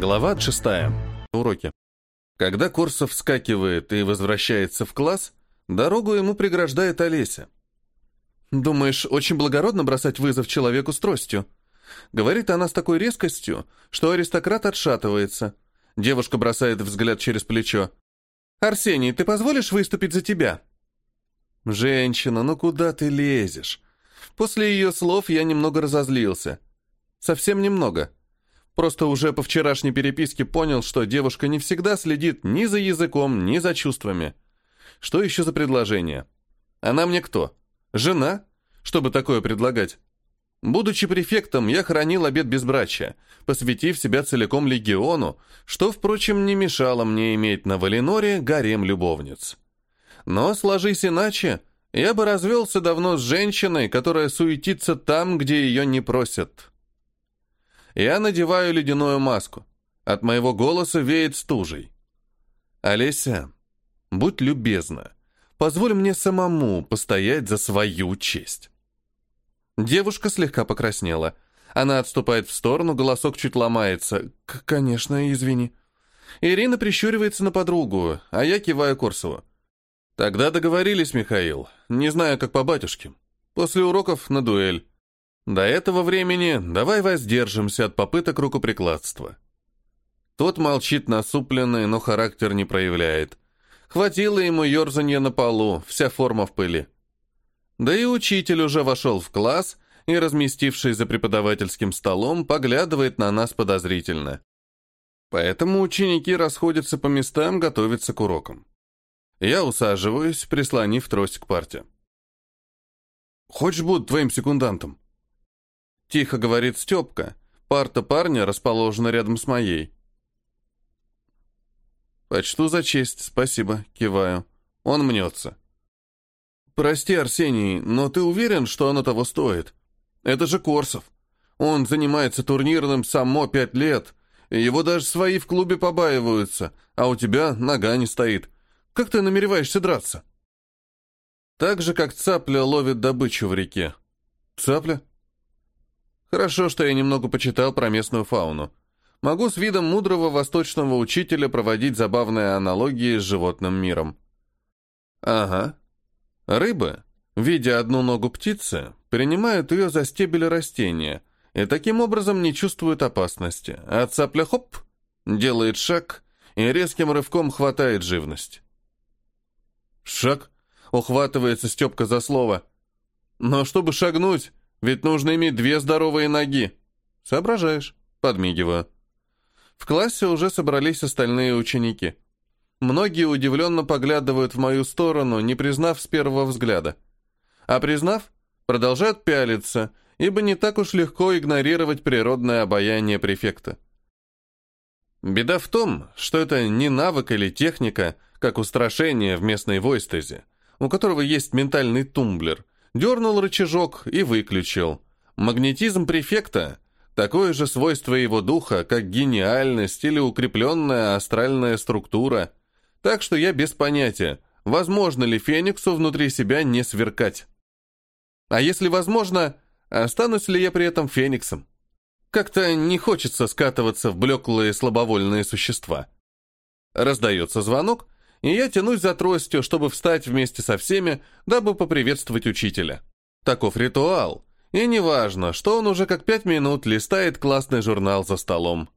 Глава 6. Уроки. Когда Корсов вскакивает и возвращается в класс, дорогу ему преграждает Олеся. «Думаешь, очень благородно бросать вызов человеку с тростью?» Говорит она с такой резкостью, что аристократ отшатывается. Девушка бросает взгляд через плечо. «Арсений, ты позволишь выступить за тебя?» «Женщина, ну куда ты лезешь?» После ее слов я немного разозлился. Совсем немного. Просто уже по вчерашней переписке понял, что девушка не всегда следит ни за языком, ни за чувствами. Что еще за предложение? Она мне кто? Жена? Чтобы такое предлагать? Будучи префектом, я хранил обет безбрачия, посвятив себя целиком легиону, что, впрочем, не мешало мне иметь на Валеноре гарем любовниц. Но, сложись иначе, я бы развелся давно с женщиной, которая суетится там, где ее не просят. Я надеваю ледяную маску. От моего голоса веет стужей. «Олеся, будь любезна, позволь мне самому постоять за свою честь». Девушка слегка покраснела. Она отступает в сторону, голосок чуть ломается. «Конечно, извини». Ирина прищуривается на подругу, а я киваю Корсову. «Тогда договорились, Михаил. Не знаю, как по батюшке. После уроков на дуэль. До этого времени давай воздержимся от попыток рукоприкладства. Тот молчит насупленный, но характер не проявляет. Хватило ему ерзанья на полу, вся форма в пыли. Да и учитель уже вошел в класс и, разместившись за преподавательским столом, поглядывает на нас подозрительно. Поэтому ученики расходятся по местам, готовятся к урокам. Я усаживаюсь, прислонив трость к парте. «Хочешь буду твоим секундантом?» Тихо говорит Степка. Парта парня расположена рядом с моей. «Почту за честь, спасибо», — киваю. Он мнется. «Прости, Арсений, но ты уверен, что оно того стоит? Это же Корсов. Он занимается турнирным само пять лет. Его даже свои в клубе побаиваются, а у тебя нога не стоит. Как ты намереваешься драться?» Так же, как цапля ловит добычу в реке. «Цапля?» Хорошо, что я немного почитал про местную фауну. Могу с видом мудрого восточного учителя проводить забавные аналогии с животным миром. Ага. Рыбы, видя одну ногу птицы, принимают ее за стебель растения и таким образом не чувствуют опасности, а цапля хоп, делает шаг и резким рывком хватает живность. Шаг, ухватывается Степка за слово. Но чтобы шагнуть, ведь нужно иметь две здоровые ноги. Соображаешь? Подмигиваю. В классе уже собрались остальные ученики. Многие удивленно поглядывают в мою сторону, не признав с первого взгляда. А признав, продолжают пялиться, ибо не так уж легко игнорировать природное обаяние префекта. Беда в том, что это не навык или техника, как устрашение в местной войстезе, у которого есть ментальный тумблер – дернул рычажок и выключил. Магнетизм префекта – такое же свойство его духа, как гениальность или укрепленная астральная структура. Так что я без понятия, возможно ли Фениксу внутри себя не сверкать. А если возможно, останусь ли я при этом Фениксом? Как-то не хочется скатываться в блеклые слабовольные существа. Раздается звонок, и я тянусь за тростью, чтобы встать вместе со всеми, дабы поприветствовать учителя. Таков ритуал, и неважно, что он уже как пять минут листает классный журнал за столом.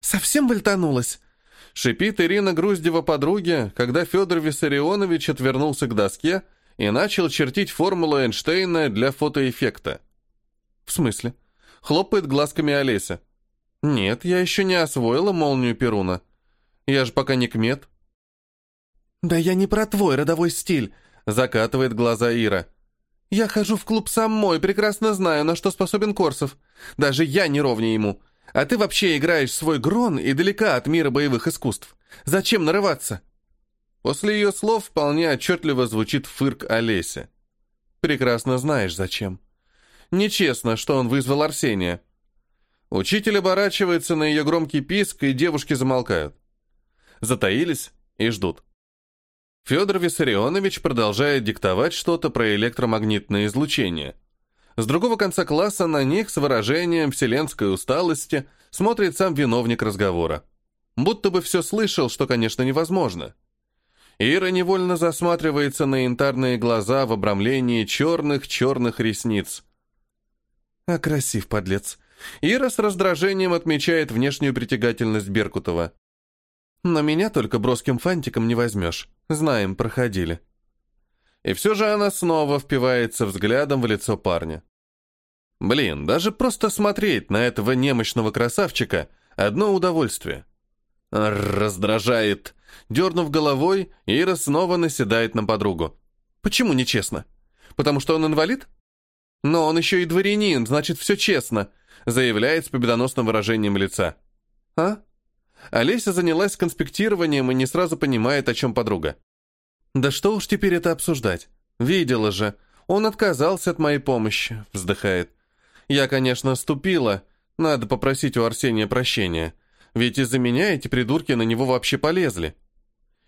«Совсем вальтанулась!» — шипит Ирина Груздева подруге, когда Федор Виссарионович отвернулся к доске и начал чертить формулу Эйнштейна для фотоэффекта. «В смысле?» — хлопает глазками Олеся. «Нет, я еще не освоила молнию Перуна. Я же пока не кмет». «Да я не про твой родовой стиль», — закатывает глаза Ира. «Я хожу в клуб самой, прекрасно знаю, на что способен Корсов. Даже я не ровнее ему. А ты вообще играешь свой грон и далека от мира боевых искусств. Зачем нарываться?» После ее слов вполне отчетливо звучит фырк Олеся. «Прекрасно знаешь, зачем. Нечестно, что он вызвал Арсения. Учитель оборачивается на ее громкий писк, и девушки замолкают. Затаились и ждут. Федор Виссарионович продолжает диктовать что-то про электромагнитное излучение. С другого конца класса на них с выражением вселенской усталости смотрит сам виновник разговора. Будто бы все слышал, что, конечно, невозможно. Ира невольно засматривается на янтарные глаза в обрамлении черных-черных ресниц. А красив, подлец. Ира с раздражением отмечает внешнюю притягательность Беркутова. Но меня только броским фантиком не возьмешь. Знаем, проходили. И все же она снова впивается взглядом в лицо парня. Блин, даже просто смотреть на этого немощного красавчика — одно удовольствие. Раздражает. Дернув головой, Ира снова наседает на подругу. Почему нечестно? Потому что он инвалид? Но он еще и дворянин, значит, все честно, заявляет с победоносным выражением лица. А? Олеся занялась конспектированием и не сразу понимает, о чем подруга. «Да что уж теперь это обсуждать? Видела же. Он отказался от моей помощи», — вздыхает. «Я, конечно, ступила. Надо попросить у Арсения прощения. Ведь из-за меня эти придурки на него вообще полезли».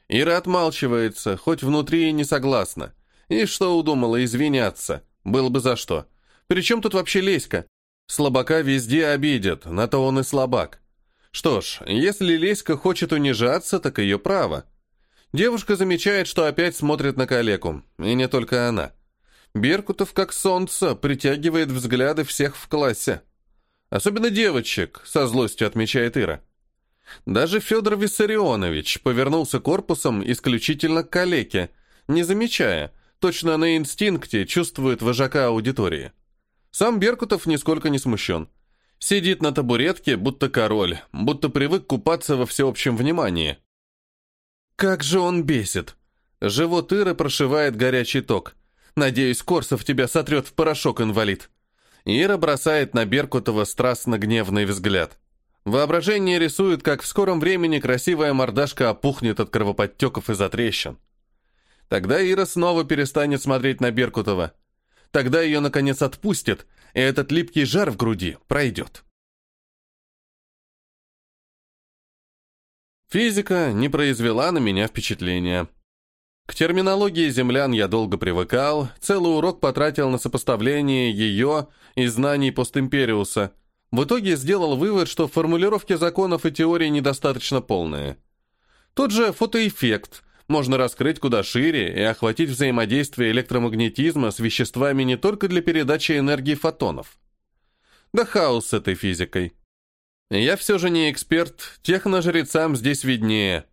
Ира отмалчивается, хоть внутри и не согласна. И что удумала извиняться? Было бы за что. Причем тут вообще Леська? Слабака везде обидят, на то он и слабак. Что ж, если Леська хочет унижаться, так ее право. Девушка замечает, что опять смотрит на калеку, и не только она. Беркутов, как солнце, притягивает взгляды всех в классе. Особенно девочек, со злостью отмечает Ира. Даже Федор Виссарионович повернулся корпусом исключительно к калеке, не замечая, точно на инстинкте чувствует вожака аудитории. Сам Беркутов нисколько не смущен. Сидит на табуретке, будто король, будто привык купаться во всеобщем внимании. Как же он бесит! Живот Иры прошивает горячий ток. Надеюсь, Корсов тебя сотрет в порошок, инвалид. Ира бросает на Беркутова страстно-гневный взгляд. Воображение рисует, как в скором времени красивая мордашка опухнет от кровоподтеков и затрещин. Тогда Ира снова перестанет смотреть на Беркутова. Тогда ее, наконец, отпустят, и этот липкий жар в груди пройдет. Физика не произвела на меня впечатления. К терминологии землян я долго привыкал, целый урок потратил на сопоставление ее и знаний постимпериуса. В итоге сделал вывод, что формулировки законов и теории недостаточно полные. Тот же фотоэффект можно раскрыть куда шире и охватить взаимодействие электромагнетизма с веществами не только для передачи энергии фотонов. Да хаос с этой физикой. Я все же не эксперт, техножрецам здесь виднее.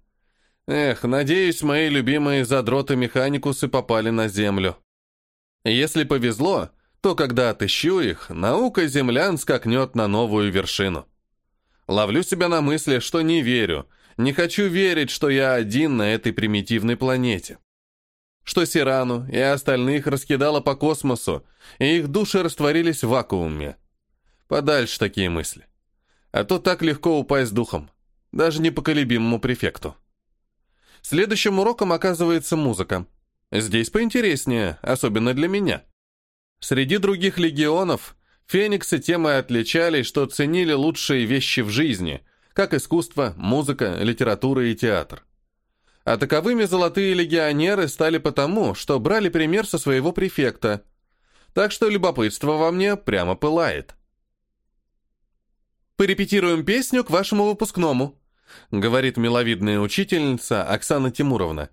Эх, надеюсь, мои любимые задроты-механикусы попали на Землю. Если повезло, то когда отыщу их, наука землян скакнет на новую вершину. Ловлю себя на мысли, что не верю, не хочу верить, что я один на этой примитивной планете. Что Сирану и остальных раскидало по космосу, и их души растворились в вакууме. Подальше такие мысли. А то так легко упасть духом, даже непоколебимому префекту. Следующим уроком оказывается музыка. Здесь поинтереснее, особенно для меня. Среди других легионов фениксы тем и отличались, что ценили лучшие вещи в жизни, как искусство, музыка, литература и театр. А таковыми золотые легионеры стали потому, что брали пример со своего префекта. Так что любопытство во мне прямо пылает. «Порепетируем песню к вашему выпускному», — говорит миловидная учительница Оксана Тимуровна.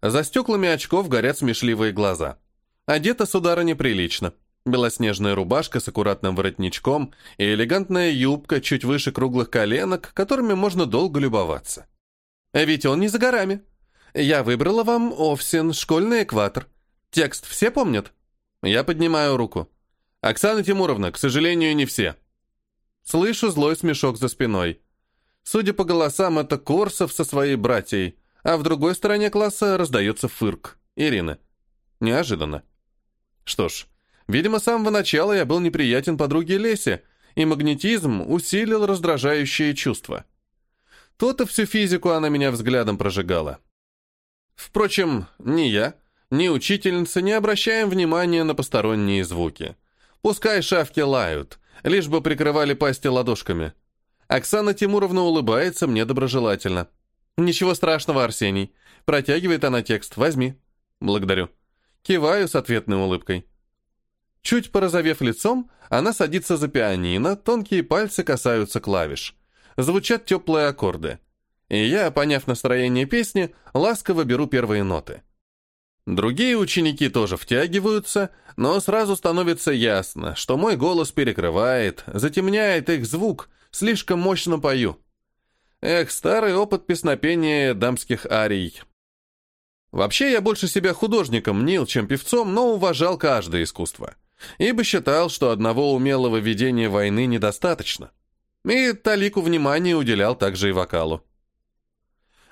За стеклами очков горят смешливые глаза. Одета сударыня прилично. Белоснежная рубашка с аккуратным воротничком и элегантная юбка чуть выше круглых коленок, которыми можно долго любоваться. А ведь он не за горами. Я выбрала вам Овсин, школьный экватор. Текст все помнят? Я поднимаю руку. Оксана Тимуровна, к сожалению, не все. Слышу злой смешок за спиной. Судя по голосам, это Корсов со своей братьей, а в другой стороне класса раздается фырк. Ирина. Неожиданно. Что ж, видимо, с самого начала я был неприятен подруге Лесе, и магнетизм усилил раздражающие чувства. То-то всю физику она меня взглядом прожигала. Впрочем, ни я, ни учительница не обращаем внимания на посторонние звуки. Пускай шавки лают, лишь бы прикрывали пасти ладошками. Оксана Тимуровна улыбается мне доброжелательно. «Ничего страшного, Арсений». Протягивает она текст. «Возьми». «Благодарю». Киваю с ответной улыбкой. Чуть порозовев лицом, она садится за пианино, тонкие пальцы касаются клавиш. Звучат теплые аккорды. И я, поняв настроение песни, ласково беру первые ноты. Другие ученики тоже втягиваются, но сразу становится ясно, что мой голос перекрывает, затемняет их звук, слишком мощно пою. Эх, старый опыт песнопения дамских арий. Вообще, я больше себя художником мнил, чем певцом, но уважал каждое искусство. Ибо считал, что одного умелого ведения войны недостаточно. И талику внимания уделял также и вокалу.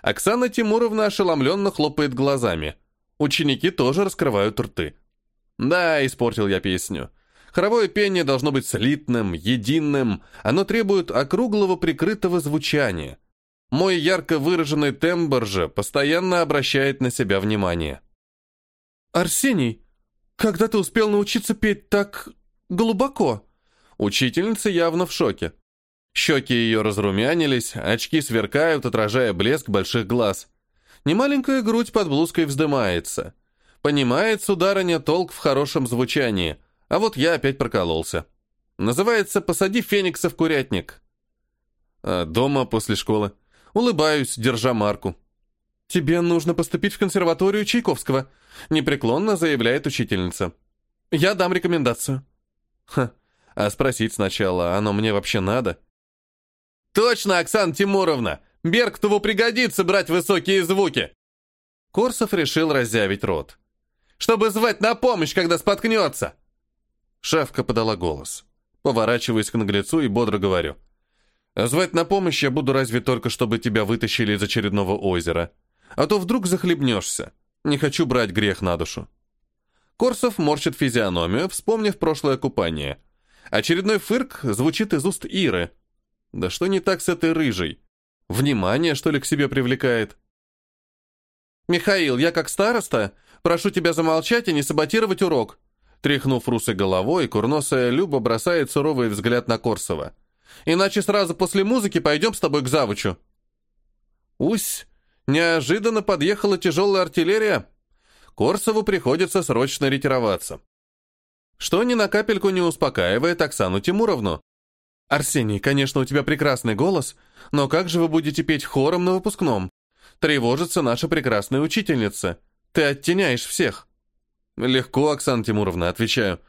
Оксана Тимуровна ошеломленно хлопает глазами. Ученики тоже раскрывают рты. Да, испортил я песню. Хоровое пение должно быть слитным, единым, оно требует округлого прикрытого звучания. Мой ярко выраженный тембр же постоянно обращает на себя внимание. «Арсений, когда ты успел научиться петь так глубоко?» Учительница явно в шоке. Щеки ее разрумянились, очки сверкают, отражая блеск больших глаз. Немаленькая грудь под блузкой вздымается. Понимает, сударыня, толк в хорошем звучании. А вот я опять прокололся. Называется «Посади феникса в курятник». А дома после школы. Улыбаюсь, держа марку. «Тебе нужно поступить в консерваторию Чайковского», непреклонно заявляет учительница. «Я дам рекомендацию». Ха, а спросить сначала, оно мне вообще надо? «Точно, Оксана Тимуровна! Берктову пригодится брать высокие звуки!» Корсов решил разъявить рот. «Чтобы звать на помощь, когда споткнется!» Шавка подала голос. Поворачиваюсь к наглецу и бодро говорю. «Звать на помощь я буду разве только, чтобы тебя вытащили из очередного озера. А то вдруг захлебнешься. Не хочу брать грех на душу». Корсов морщит физиономию, вспомнив прошлое купание. Очередной фырк звучит из уст Иры. «Да что не так с этой рыжей? Внимание, что ли, к себе привлекает?» «Михаил, я как староста прошу тебя замолчать и не саботировать урок», Тряхнув русой головой, курносая Люба бросает суровый взгляд на Корсова. «Иначе сразу после музыки пойдем с тобой к завучу». Усь, неожиданно подъехала тяжелая артиллерия. Корсову приходится срочно ретироваться. Что ни на капельку не успокаивает Оксану Тимуровну. «Арсений, конечно, у тебя прекрасный голос, но как же вы будете петь хором на выпускном? Тревожится наша прекрасная учительница. Ты оттеняешь всех». «Легко, Оксана Тимуровна, отвечаю.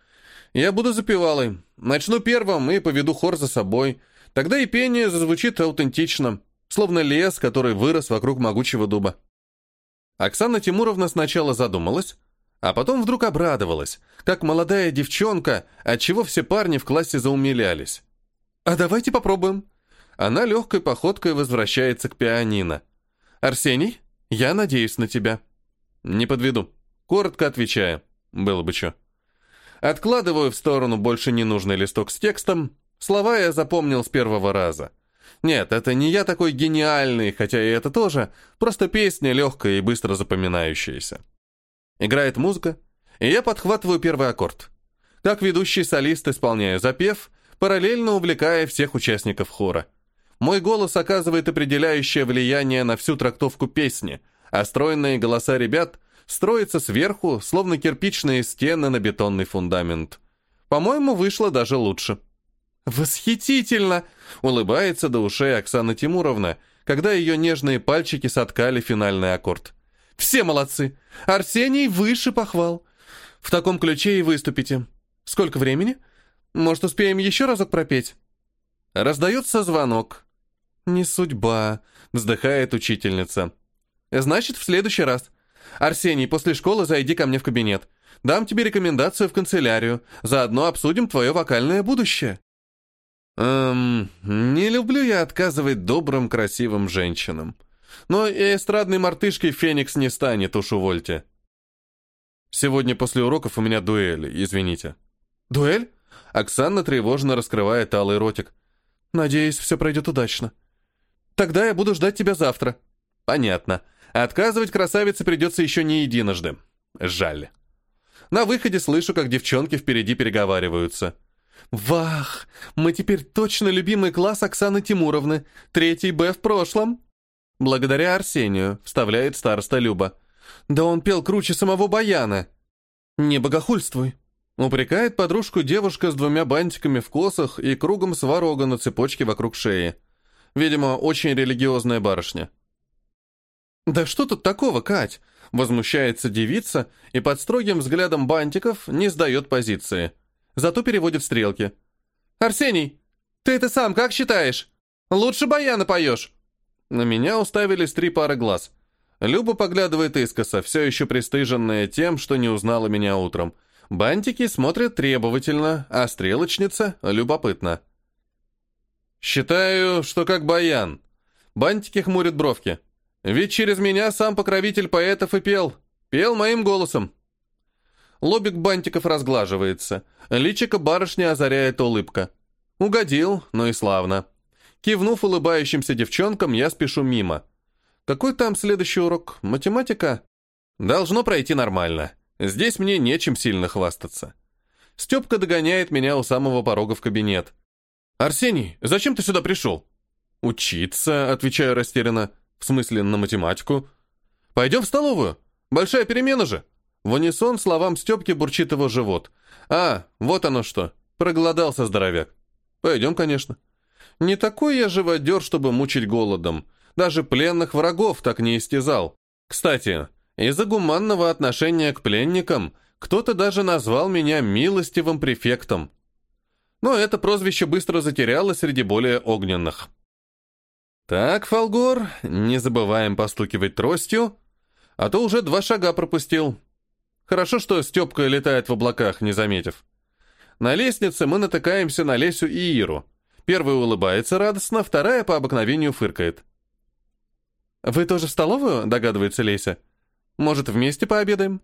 Я буду запевалой. Начну первым и поведу хор за собой. Тогда и пение зазвучит аутентично, словно лес, который вырос вокруг могучего дуба». Оксана Тимуровна сначала задумалась, а потом вдруг обрадовалась, как молодая девчонка, отчего все парни в классе заумилялись. «А давайте попробуем». Она легкой походкой возвращается к пианино. «Арсений, я надеюсь на тебя». «Не подведу». Коротко отвечая, было бы что. Откладываю в сторону больше ненужный листок с текстом. Слова я запомнил с первого раза. Нет, это не я такой гениальный, хотя и это тоже, просто песня легкая и быстро запоминающаяся. Играет музыка, и я подхватываю первый аккорд. Как ведущий солист исполняю запев, параллельно увлекая всех участников хора. Мой голос оказывает определяющее влияние на всю трактовку песни, а стройные голоса ребят строится сверху, словно кирпичные стены на бетонный фундамент. По-моему, вышло даже лучше. «Восхитительно!» — улыбается до ушей Оксана Тимуровна, когда ее нежные пальчики соткали финальный аккорд. «Все молодцы! Арсений выше похвал! В таком ключе и выступите. Сколько времени? Может, успеем еще разок пропеть?» Раздается звонок. «Не судьба», — вздыхает учительница. «Значит, в следующий раз. Арсений, после школы зайди ко мне в кабинет. Дам тебе рекомендацию в канцелярию. Заодно обсудим твое вокальное будущее». Эм, не люблю я отказывать добрым, красивым женщинам. Но и эстрадной мартышкой Феникс не станет, уж увольте. Сегодня после уроков у меня дуэль, извините. Дуэль? Оксана тревожно раскрывает алый ротик. Надеюсь, все пройдет удачно. Тогда я буду ждать тебя завтра. Понятно. Отказывать красавице придется еще не единожды. Жаль. На выходе слышу, как девчонки впереди переговариваются. «Вах! Мы теперь точно любимый класс Оксаны Тимуровны. Третий Б в прошлом». «Благодаря Арсению», — вставляет староста Люба. «Да он пел круче самого Баяна». «Не богохульствуй». Упрекает подружку девушка с двумя бантиками в косах и кругом сварога на цепочке вокруг шеи. Видимо, очень религиозная барышня. «Да что тут такого, Кать?» Возмущается девица и под строгим взглядом бантиков не сдает позиции. Зато переводит стрелки. «Арсений, ты это сам как считаешь? Лучше баяна поешь!» На меня уставились три пары глаз. Люба поглядывает искоса, все еще пристыженная тем, что не узнала меня утром. Бантики смотрят требовательно, а стрелочница — любопытно. «Считаю, что как баян». Бантики хмурят бровки. Ведь через меня сам покровитель поэтов и пел. Пел моим голосом. Лобик бантиков разглаживается. Личико барышни озаряет улыбка. Угодил, но и славно. Кивнув улыбающимся девчонкам, я спешу мимо. Какой там следующий урок? Математика? Должно пройти нормально. Здесь мне нечем сильно хвастаться. Степка догоняет меня у самого порога в кабинет. «Арсений, зачем ты сюда пришел?» «Учиться», — отвечаю растерянно. В смысле, на математику? Пойдем в столовую. Большая перемена же. В унисон словам Степки бурчит его живот. А, вот оно что. Проголодался здоровяк. Пойдем, конечно. Не такой я живодер, чтобы мучить голодом. Даже пленных врагов так не истязал. Кстати, из-за гуманного отношения к пленникам кто-то даже назвал меня милостивым префектом. Но это прозвище быстро затерялось среди более огненных. «Так, Фолгор, не забываем постукивать тростью, а то уже два шага пропустил. Хорошо, что Степка летает в облаках, не заметив. На лестнице мы натыкаемся на Лесю и Иру. Первая улыбается радостно, вторая по обыкновению фыркает. «Вы тоже в столовую?» – догадывается Леся. «Может, вместе пообедаем?»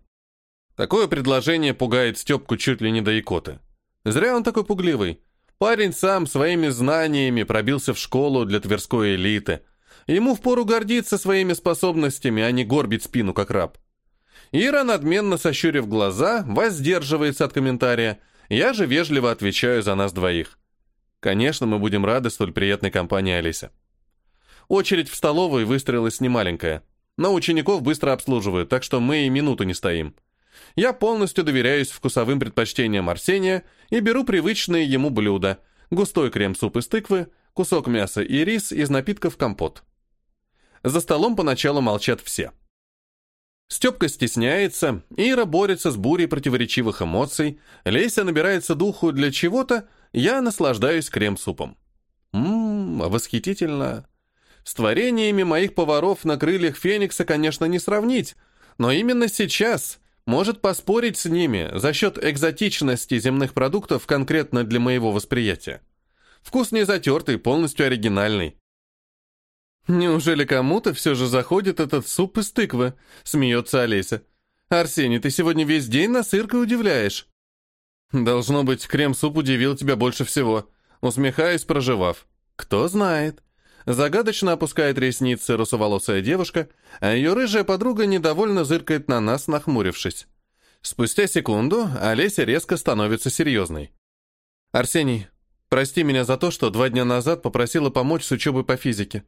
Такое предложение пугает Степку чуть ли не до икоты. Зря он такой пугливый. Парень сам своими знаниями пробился в школу для тверской элиты. Ему впору гордиться своими способностями, а не горбить спину, как раб. Ира, надменно сощурив глаза, воздерживается от комментария. Я же вежливо отвечаю за нас двоих. Конечно, мы будем рады столь приятной компании Алисе. Очередь в столовой выстроилась немаленькая. Но учеников быстро обслуживают, так что мы и минуту не стоим. Я полностью доверяюсь вкусовым предпочтениям Арсения и беру привычные ему блюда – густой крем-суп из тыквы, кусок мяса и рис из напитков компот. За столом поначалу молчат все. Степка стесняется, Ира борется с бурей противоречивых эмоций, Леся набирается духу для чего-то, я наслаждаюсь крем-супом. Ммм, восхитительно. С творениями моих поваров на крыльях Феникса, конечно, не сравнить, но именно сейчас может поспорить с ними за счет экзотичности земных продуктов конкретно для моего восприятия. Вкус не затертый, полностью оригинальный. «Неужели кому-то все же заходит этот суп из тыквы?» — смеется Олеся. «Арсений, ты сегодня весь день на сыркой удивляешь». «Должно быть, крем-суп удивил тебя больше всего», — усмехаясь, проживав. «Кто знает». Загадочно опускает ресницы русоволосая девушка, а ее рыжая подруга недовольно зыркает на нас, нахмурившись. Спустя секунду Олеся резко становится серьезной. «Арсений, прости меня за то, что два дня назад попросила помочь с учебой по физике.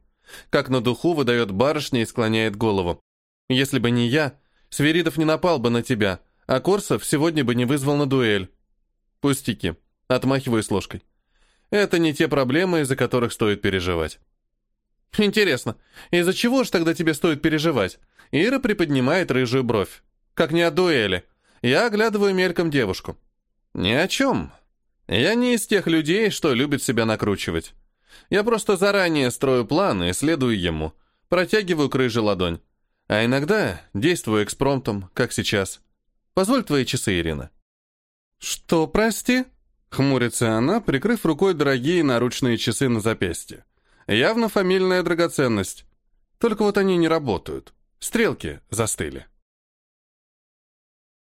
Как на духу выдает барышня и склоняет голову. Если бы не я, Сверидов не напал бы на тебя, а Корсов сегодня бы не вызвал на дуэль. Пустяки. Отмахиваюсь ложкой. Это не те проблемы, из-за которых стоит переживать. Интересно, из-за чего же тогда тебе стоит переживать? Ира приподнимает рыжую бровь. Как не о дуэли. Я оглядываю мельком девушку. Ни о чем. Я не из тех людей, что любит себя накручивать. Я просто заранее строю план и следую ему. Протягиваю к рыже ладонь. А иногда действую экспромтом, как сейчас. Позволь твои часы, Ирина. Что, прости? Хмурится она, прикрыв рукой дорогие наручные часы на запястье. Явно фамильная драгоценность. Только вот они не работают. Стрелки застыли.